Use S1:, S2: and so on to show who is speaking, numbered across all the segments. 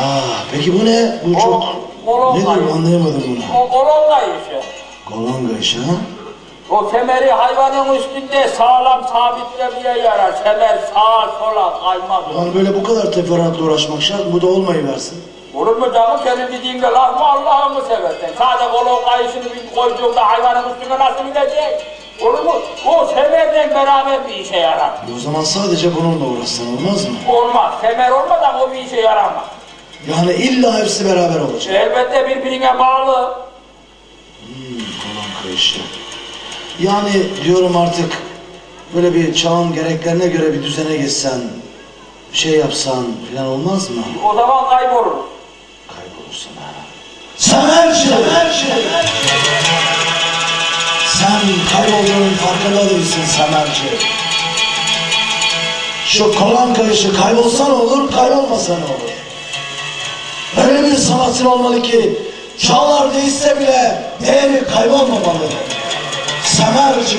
S1: Aa, peki bu ne? Bu çok... Nedir
S2: kayışı.
S1: anlayamadım bunu.
S2: O kolon kayışı.
S1: Kolon kayışı ha?
S2: O kemeri hayvanın üstünde sağlam sabitlemeye yarar. Kemer sağa sola kaymaz.
S1: Yani böyle bu kadar teferruatla uğraşmak şart, bu da olmayıversin.
S2: Olur mu canım senin dediğinde laf mı Allah'ını seversen? Sadece kolon kayışını bir koyduğunda hayvanın üstüne nasıl gidecek? Olur mu? O kemerle beraber bir işe yarar.
S1: E o zaman sadece bununla uğraşsan olmaz mı?
S2: Olmaz. Kemer olmadan o bir işe yaramaz.
S1: Yani illa hepsi beraber olacak.
S2: Elbette birbirine bağlı.
S1: Kolon kayışı. Yani diyorum artık böyle bir çağın gereklerine göre bir düzene geçsen, bir şey yapsan falan olmaz mı?
S2: O zaman kaybolur.
S1: Kaybolursun ha. Semerci! Sen kaybolduğunun farkında değilsin Semerci. Şu kolon kayışı kaybolsa ne olur, kaybolmasa ne olur? Öyle bir sanatın olmalı ki çağlar değişse bile değeri kaybolmamalı. Semerci.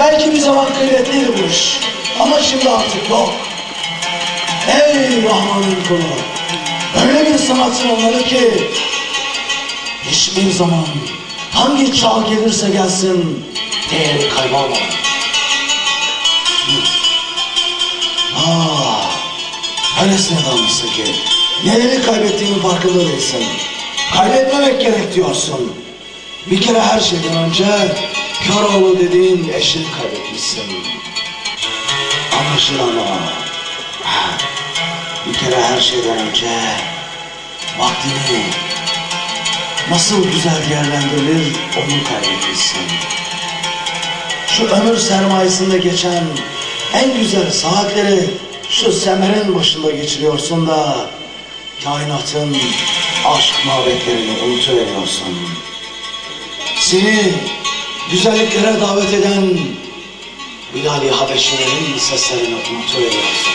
S1: Belki bir zaman kıymetliydi. Ama şimdi artık yok. Ey Rahman'ın kulu. Öyle bir sanatın olmalı ki hiçbir zaman hangi çağ gelirse gelsin değeri kaybolmamalı. Ah, öylesine dalmışsın ki neleri kaybettiğinin farkında değilsin. Kaybetmemek gerek diyorsun. Bir kere her şeyden önce Köroğlu dediğin eşini kaybetmişsin. Anlaşılan o. Bir kere her şeyden önce vaktini nasıl güzel değerlendirilir onu kaybetmişsin. Şu ömür sermayesinde geçen en güzel saatleri şu semerin başında geçiriyorsun da kainatın aşk muhabbetlerini unutuveriyorsun. Seni güzelliklere davet eden Bilal-i Habeşilerin seslerini unutuveriyorsun.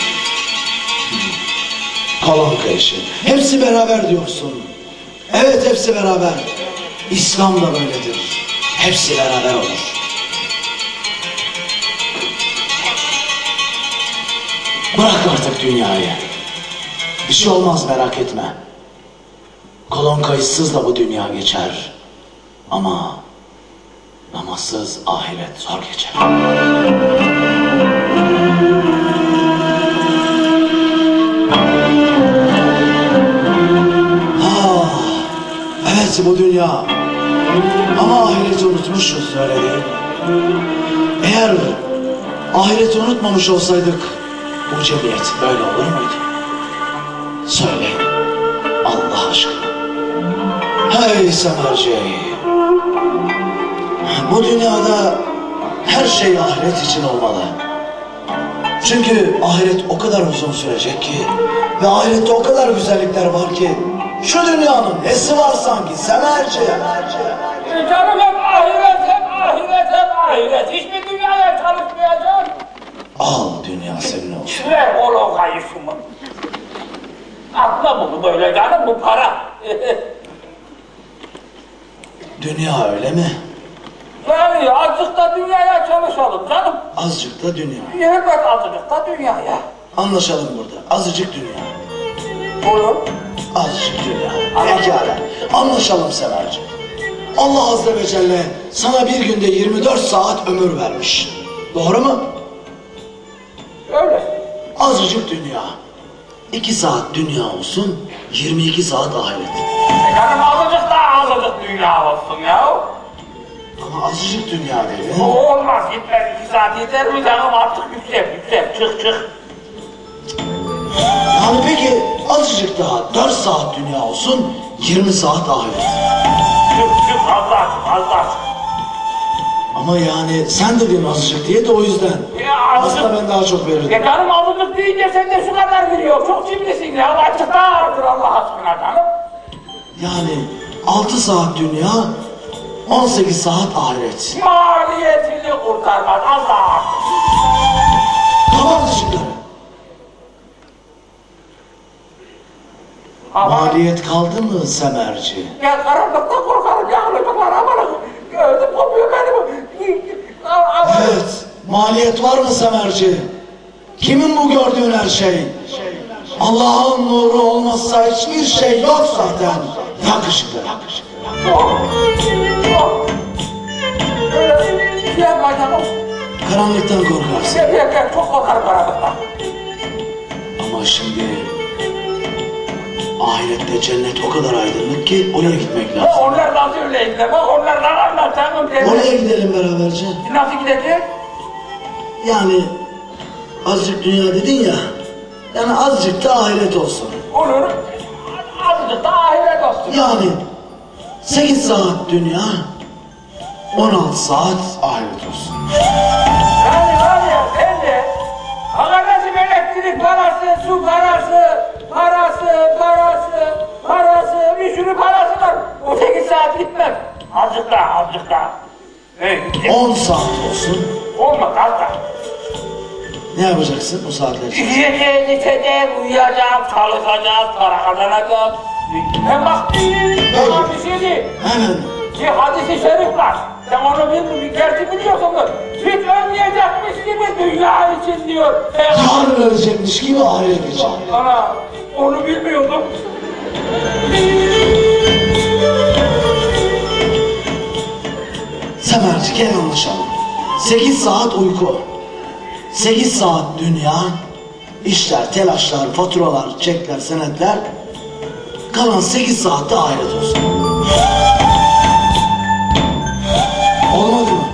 S1: Kolon kayışı. Hepsi beraber diyorsun. Evet hepsi beraber. İslam da böyledir. Hepsi beraber olur. Bırak artık dünyayı. Bir şey olmaz merak etme. Kolon kayıtsız da bu dünya geçer. Ama namazsız ahiret zor geçer. Ah, evet bu dünya. Ama ahireti unutmuşuz öyle değil? Eğer ahireti unutmamış olsaydık bu cemiyet böyle olur muydu? Söyle Allah aşkına. Hey Semerci. Bu dünyada her şey ahiret için olmalı. Çünkü ahiret o kadar uzun sürecek ki ve ahirette o kadar güzellikler var ki şu dünyanın nesi var sanki Semerci.
S2: E canım hep ahiret, hep ahiret, hep ahiret. Hiçbir dünyaya çalışmayacak.
S1: Al dünya senin olsun.
S2: Ver kolon kayışımı. Atla bunu böyle canım bu para.
S1: Dünya öyle mi?
S2: yani azıcık da dünyaya çalışalım canım.
S1: Azıcık da dünya.
S2: Elbet azıcık da dünyaya.
S1: Anlaşalım burada. Azıcık dünya.
S2: Olur.
S1: Azıcık dünya. Pekala. Anlaşalım Semerci. Allah Azze ve Celle sana bir günde 24 saat ömür vermiş. Doğru mu?
S2: Öyle.
S1: Azıcık dünya. 2 saat dünya olsun, 22 saat ahiret.
S2: E canım azıcık da azıcık dünya olsun ya.
S1: Ama azıcık dünya dedi.
S2: O olmaz gitmez iki saat yeter mi canım artık yüksek yüksek çık çık.
S1: Yani peki azıcık daha 4 saat dünya olsun, 20 saat ahiret.
S2: Çık çık çık Allah çık.
S1: Ama yani sen dedin azıcık diye de o yüzden.
S2: Ya azıcık.
S1: Aslında ben daha çok verirdim.
S2: Ya canım azıcık deyince sen de şu kadar biliyor. Çok cimrisin ya. Azıcık daha arttır Allah aşkına canım.
S1: Yani 6 saat dünya, 18 saat ahiret.
S2: Maliyetini kurtarmaz Allah.
S1: Kapat ışıkları. Maliyet kaldı mı Semerci?
S2: ya karanlıkta korkarım ya. Alacaklar aman. Gözüm kopuyor benim. Ama-
S1: Evet. Maliyet var mı Semerci? Kimin bu gördüğün her şey? Allah'ın nuru olmazsa hiçbir şey yok zaten. Yakışıklı. Karanlıktan korkarsın.
S2: Çok korkarım karanlıktan.
S1: Ama şimdi ahirette cennet o kadar aydınlık ki oraya gitmek lazım.
S2: Onlar nasıl öyleydiler? Bak onlardan anlatamam.
S1: Oraya gidelim beraberce.
S2: Nasıl gidecek?
S1: Yani azıcık dünya dedin ya. Yani azıcık da ahiret olsun.
S2: Olur. Azıcık da ahiret olsun.
S1: Yani 8 saat dünya, 16 saat ahiret olsun.
S2: Yani var ya ben de Arkadaşım elektrik parası, su parası, parası, parası, parası, bir sürü parası var. O 8 saat gitmez. Azıcık daha, azıcık daha. Hey,
S1: 10 saat olsun.
S2: Olmaz az daha.
S1: Ne yapacaksın o saatler?
S2: Yiyeceğiz, içeceğiz, uyuyacağız, çalışacağız, para kazanacağız. Hem bak, tamam bir şey değil.
S1: Hemen.
S2: Bir hadisi şerif var. Sen onu bil, gerçi biliyorsunuz. Hiç ölmeyecekmiş gibi dünya için diyor.
S1: Yarın ölecekmiş gibi ahiret için.
S2: Ana, onu bilmiyordum.
S1: Semerci gel anlaşalım. 8 saat uyku. 8 saat dünya. işler, telaşlar, faturalar, çekler, senetler. Kalan 8 saatte ahiret olsun. Olmadı mı?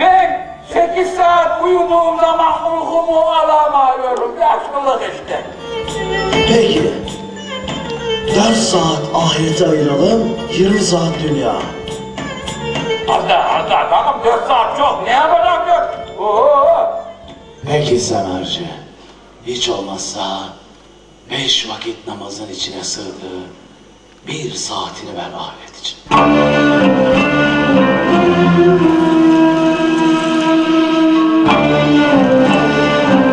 S2: Ben 8 saat uyuduğum zaman uykumu alamıyorum. Yaşlılık işte.
S1: Peki. 4 saat ahirete ayıralım, 20 saat dünya.
S2: Arda, arda, tamam 4 saat çok. Ne yapacağım. Oo.
S1: Peki Semerci. Hiç olmazsa beş vakit namazın içine sığdığı bir saatini ver ahiret için.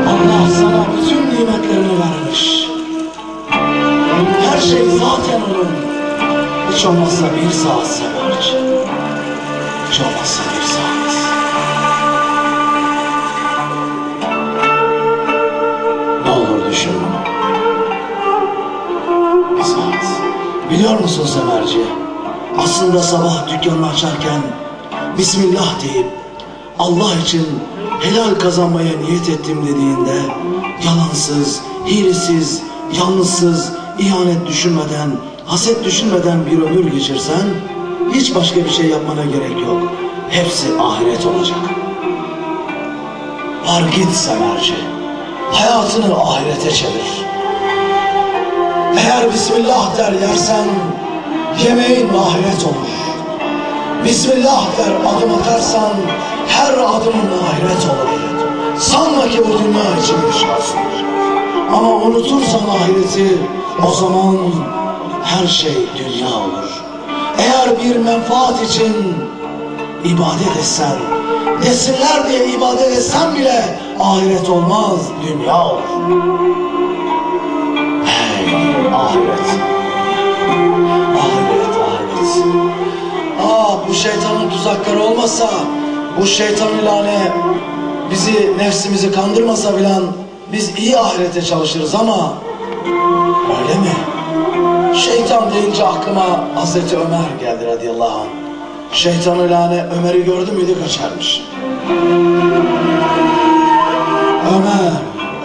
S1: Allah sana bütün nimetlerini vermiş. Her şey zaten onun. Hiç olmazsa bir saat Semerci. Hiç olmazsa bir saat. Ne olur düşün bunu. Bir saat. Biliyor musun Semerci? Aslında sabah dükkanını açarken Bismillah deyip Allah için helal kazanmaya niyet ettim dediğinde yalansız, hilesiz, yalnızsız, ihanet düşünmeden, haset düşünmeden bir ömür geçirsen hiç başka bir şey yapmana gerek yok. Hepsi ahiret olacak. Var git Semerci. Hayatını ahirete çevir. Eğer Bismillah der yersen yemeğin ahiret olur. Bismillah der adım atarsan her adımın ahiret olur. Sanma ki bu dünya için yaşarsın. Ama unutursan ahireti o zaman her şey dünya olur. Eğer bir menfaat için ibadet etsen, desinler diye ibadet etsen bile ahiret olmaz, dünya olur. Hey ahiret. Ahiret, ahiret. Aa bu şeytanın tuzakları olmasa, bu şeytan ilane bizi, nefsimizi kandırmasa filan biz iyi ahirete çalışırız ama öyle mi? Şeytan deyince aklıma Hazreti Ömer geldi radıyallahu anh. Şeytan ilane Ömer'i gördü müydü kaçarmış. Ömer,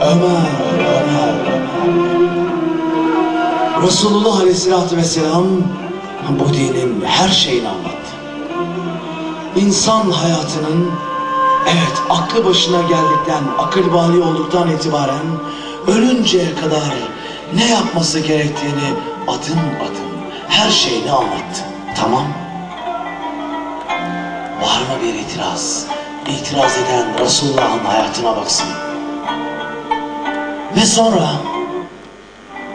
S1: Ömer, Ömer, Ömer. Resulullah Aleyhisselatü Vesselam bu dinin her şeyini anlattı. İnsan hayatının evet aklı başına geldikten, akıl bali olduktan itibaren ölünceye kadar ne yapması gerektiğini adım adım her şeyini anlattı. Tamam. Var mı bir itiraz? İtiraz eden Resulullah'ın hayatına baksın. Ve sonra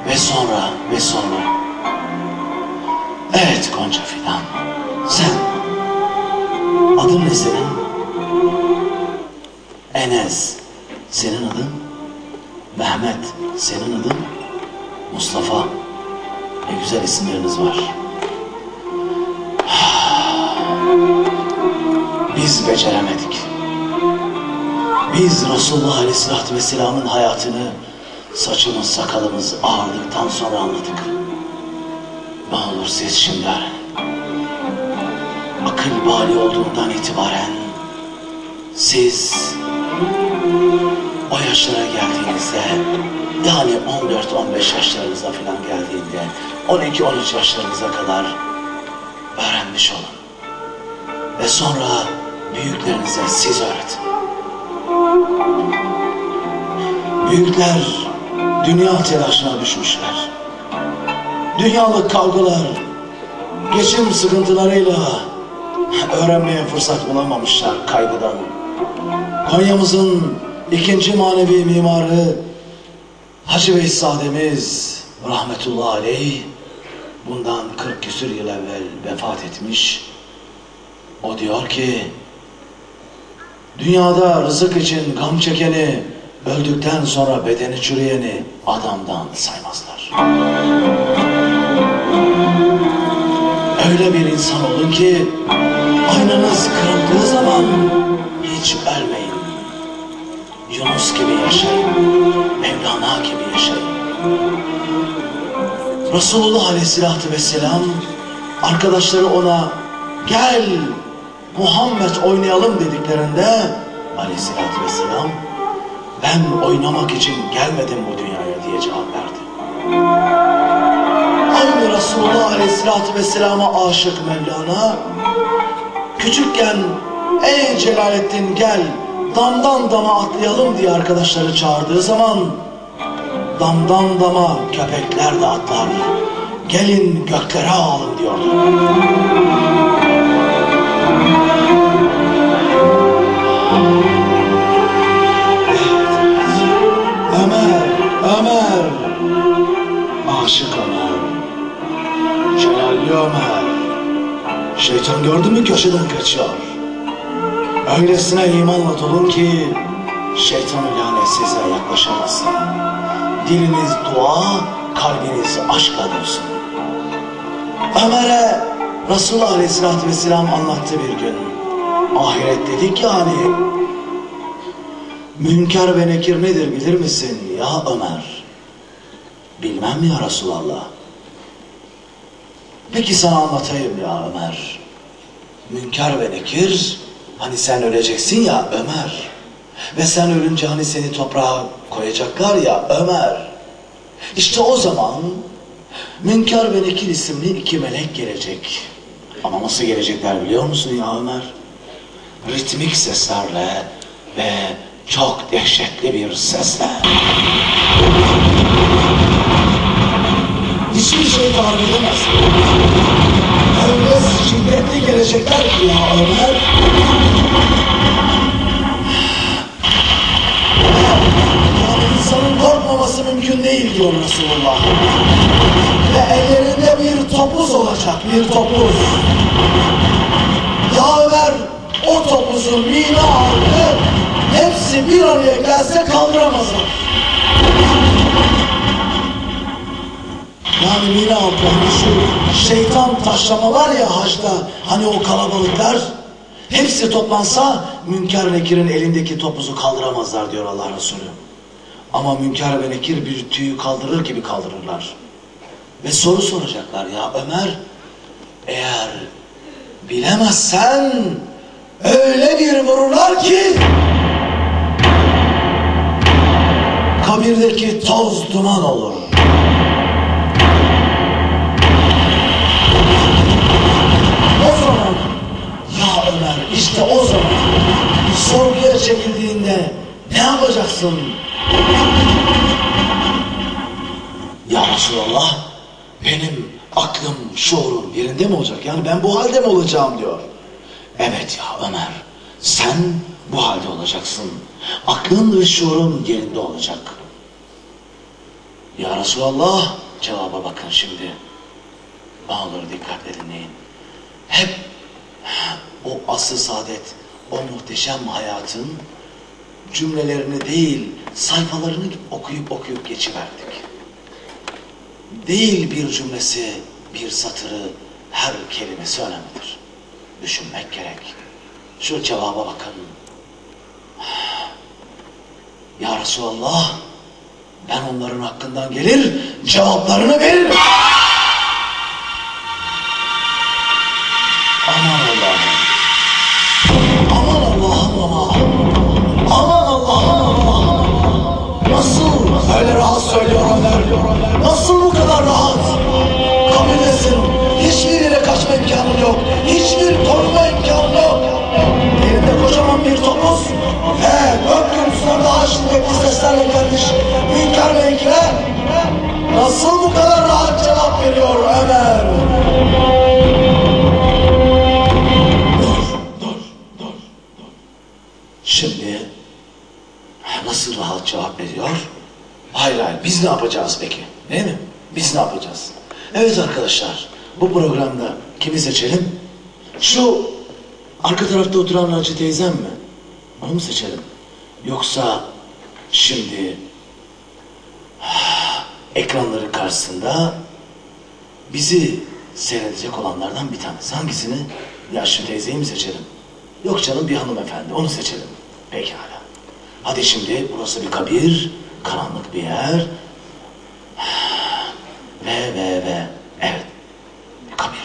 S1: ve sonra ve sonra Evet Gonca Fidan Sen Adın ne senin? Enes Senin adın? Mehmet Senin adın? Mustafa Ne güzel isimleriniz var Biz beceremedik Biz Resulullah Aleyhisselatü Vesselam'ın hayatını saçımız sakalımız ağardıktan sonra anladık. Ne olur siz şimdi akıl bali olduğundan itibaren siz o yaşlara geldiğinizde yani 14-15 yaşlarınıza falan geldiğinde 12-13 yaşlarınıza kadar öğrenmiş olun. Ve sonra büyüklerinize siz öğretin. Büyükler dünya telaşına düşmüşler. Dünyalık kavgalar, geçim sıkıntılarıyla öğrenmeye fırsat bulamamışlar kaygıdan. Konya'mızın ikinci manevi mimarı Hacı Beyzademiz rahmetullahi aleyh bundan 40 küsür yıl evvel vefat etmiş. O diyor ki dünyada rızık için gam çekeni öldükten sonra bedeni çürüyeni adamdan saymazlar. Öyle bir insan olun ki aynanız kırıldığı zaman hiç ölmeyin. Yunus gibi yaşayın. Mevlana gibi yaşayın. Resulullah Aleyhisselatü Vesselam arkadaşları ona gel Muhammed oynayalım dediklerinde Aleyhisselatü Vesselam ben oynamak için gelmedim bu dünyaya diye cevap verdi. Aynı Resulullah Aleyhisselatü Vesselam'a aşık Mevlana küçükken ey Celalettin gel damdan dama atlayalım diye arkadaşları çağırdığı zaman damdan dama köpekler de atlar. Gelin göklere alın diyordu. Ömer, Ömer, aşık Ömer, Celalli Ömer. Şeytan gördü mü köşeden kaçıyor. Öylesine imanla dolun ki şeytanın lanet size yaklaşamaz. Diliniz dua, kalbiniz aşkla dolsun. Ömer'e Resulullah Aleyhisselatü Vesselam anlattı bir gün. Ahiret dedik ya hani Münker ve nekir nedir bilir misin ya Ömer? Bilmem ya Resulallah? Peki sana anlatayım ya Ömer. Münker ve nekir hani sen öleceksin ya Ömer. Ve sen ölünce hani seni toprağa koyacaklar ya Ömer. İşte o zaman Münker ve Nekir isimli iki melek gelecek. Ama nasıl gelecekler biliyor musun ya Ömer? Ritmik seslerle ve çok dehşetli bir sesle. Hiçbir şey tahmin edemezsin. Öyle şiddetli gelecekler ya Ömer. Yani insanın korkmaması mümkün değil diyor Resulullah. Ve ellerinde bir topuz olacak, bir topuz. Ya Ömer o topuzu mine aldı, hepsi bir araya gelse kaldıramazlar. Yani altı hani şu şeytan taşlama var ya hacda hani o kalabalıklar hepsi toplansa Münker Nekir'in elindeki topuzu kaldıramazlar diyor Allah Resulü. Ama Münker ve Nekir bir tüyü kaldırır gibi kaldırırlar. Ve soru soracaklar ya Ömer eğer bilemezsen öyle bir vururlar ki kabirdeki toz duman olur. İşte o zaman sorguya çekildiğinde ne yapacaksın? Ya Resulallah benim aklım, şuurum yerinde mi olacak? Yani ben bu halde mi olacağım diyor. Evet ya Ömer sen bu halde olacaksın. Aklın ve şuurun yerinde olacak. Ya Resulallah cevaba bakın şimdi. Ne olur dikkatle dinleyin. Hep o asıl saadet, o muhteşem hayatın cümlelerini değil, sayfalarını okuyup okuyup geçiverdik. Değil bir cümlesi, bir satırı, her kelimesi önemlidir. Düşünmek gerek. Şu cevaba bakın. Ya Resulallah, Ben onların hakkından gelir, cevaplarını veririm. Seslerle gelmiş Hünkar Beyk'le nasıl bu kadar rahat cevap veriyor Ömer? Dur, dur, dur, dur. Şimdi nasıl rahat cevap veriyor? Hayır hayır biz ne yapacağız peki? Değil mi? Biz ne yapacağız? Evet arkadaşlar bu programda kimi seçelim? Şu arka tarafta oturan Hacı teyzem mi? Onu mu seçelim? Yoksa şimdi ekranların karşısında bizi seyredecek olanlardan bir tanesi. Hangisini? Yaşlı teyzeyi mi seçelim? Yok canım bir hanımefendi. Onu seçelim. Pekala. Hadi şimdi burası bir kabir. Karanlık bir yer. Ve ve ve. Evet. Bir kabir.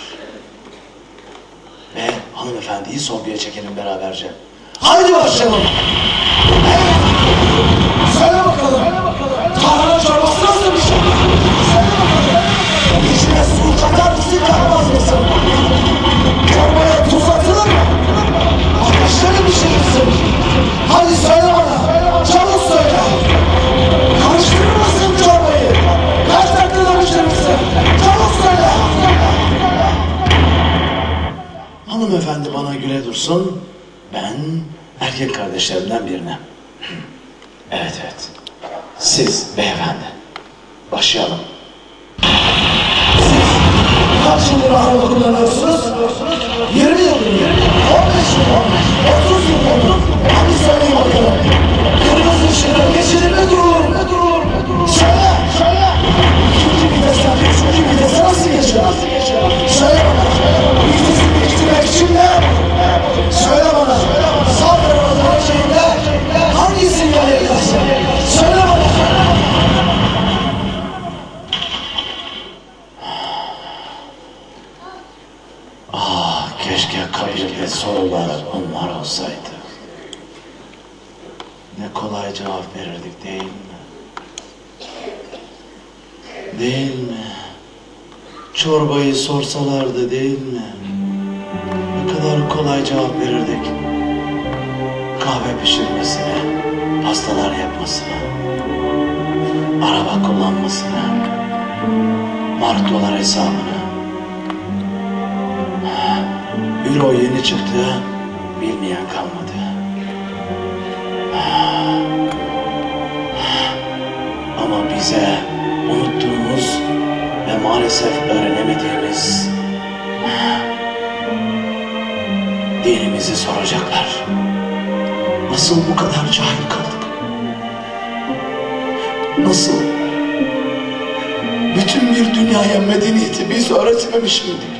S1: Ve hanımefendiyi sorguya çekelim beraberce. Haydi başlayalım. Evet. Hanımefendi bana güle dursun. Ben erkek kardeşlerimden birine. Evet evet. Siz beyefendi. Başlayalım. Siz kaç yıldır araba kullanıyorsunuz? 20 yıl mı? 15 yıl mı? 30 yıl mı? Hadi söyleyin bakalım. Kırmızı ışıkta geçilir mi durur? Söyle, söyle. İkinci vitesten üçüncü vitese nasıl geçer? Söyle bana. Vitesi değiştirmek için? Söyle bana. Sağ tarafın ölçeğinde hangi sinyal yakarsın? Söyle bana. Ah keşke kabirde sorular onlar olsaydı. Ne kolay cevap verirdik değil mi? Değil mi? Çorbayı sorsalardı değil mi? Kadar kolay cevap verirdik. Kahve pişirmesine, pastalar yapmasına, araba kullanmasına, mart dolar hesabına. Euro yeni çıktı, bilmeyen kalmadı. Ama bize unuttuğumuz ve maalesef öğrenemediğimiz dinimizi soracaklar. Nasıl bu kadar cahil kaldık? Nasıl? Bütün bir dünyaya medeniyeti biz öğretmemiş miydik?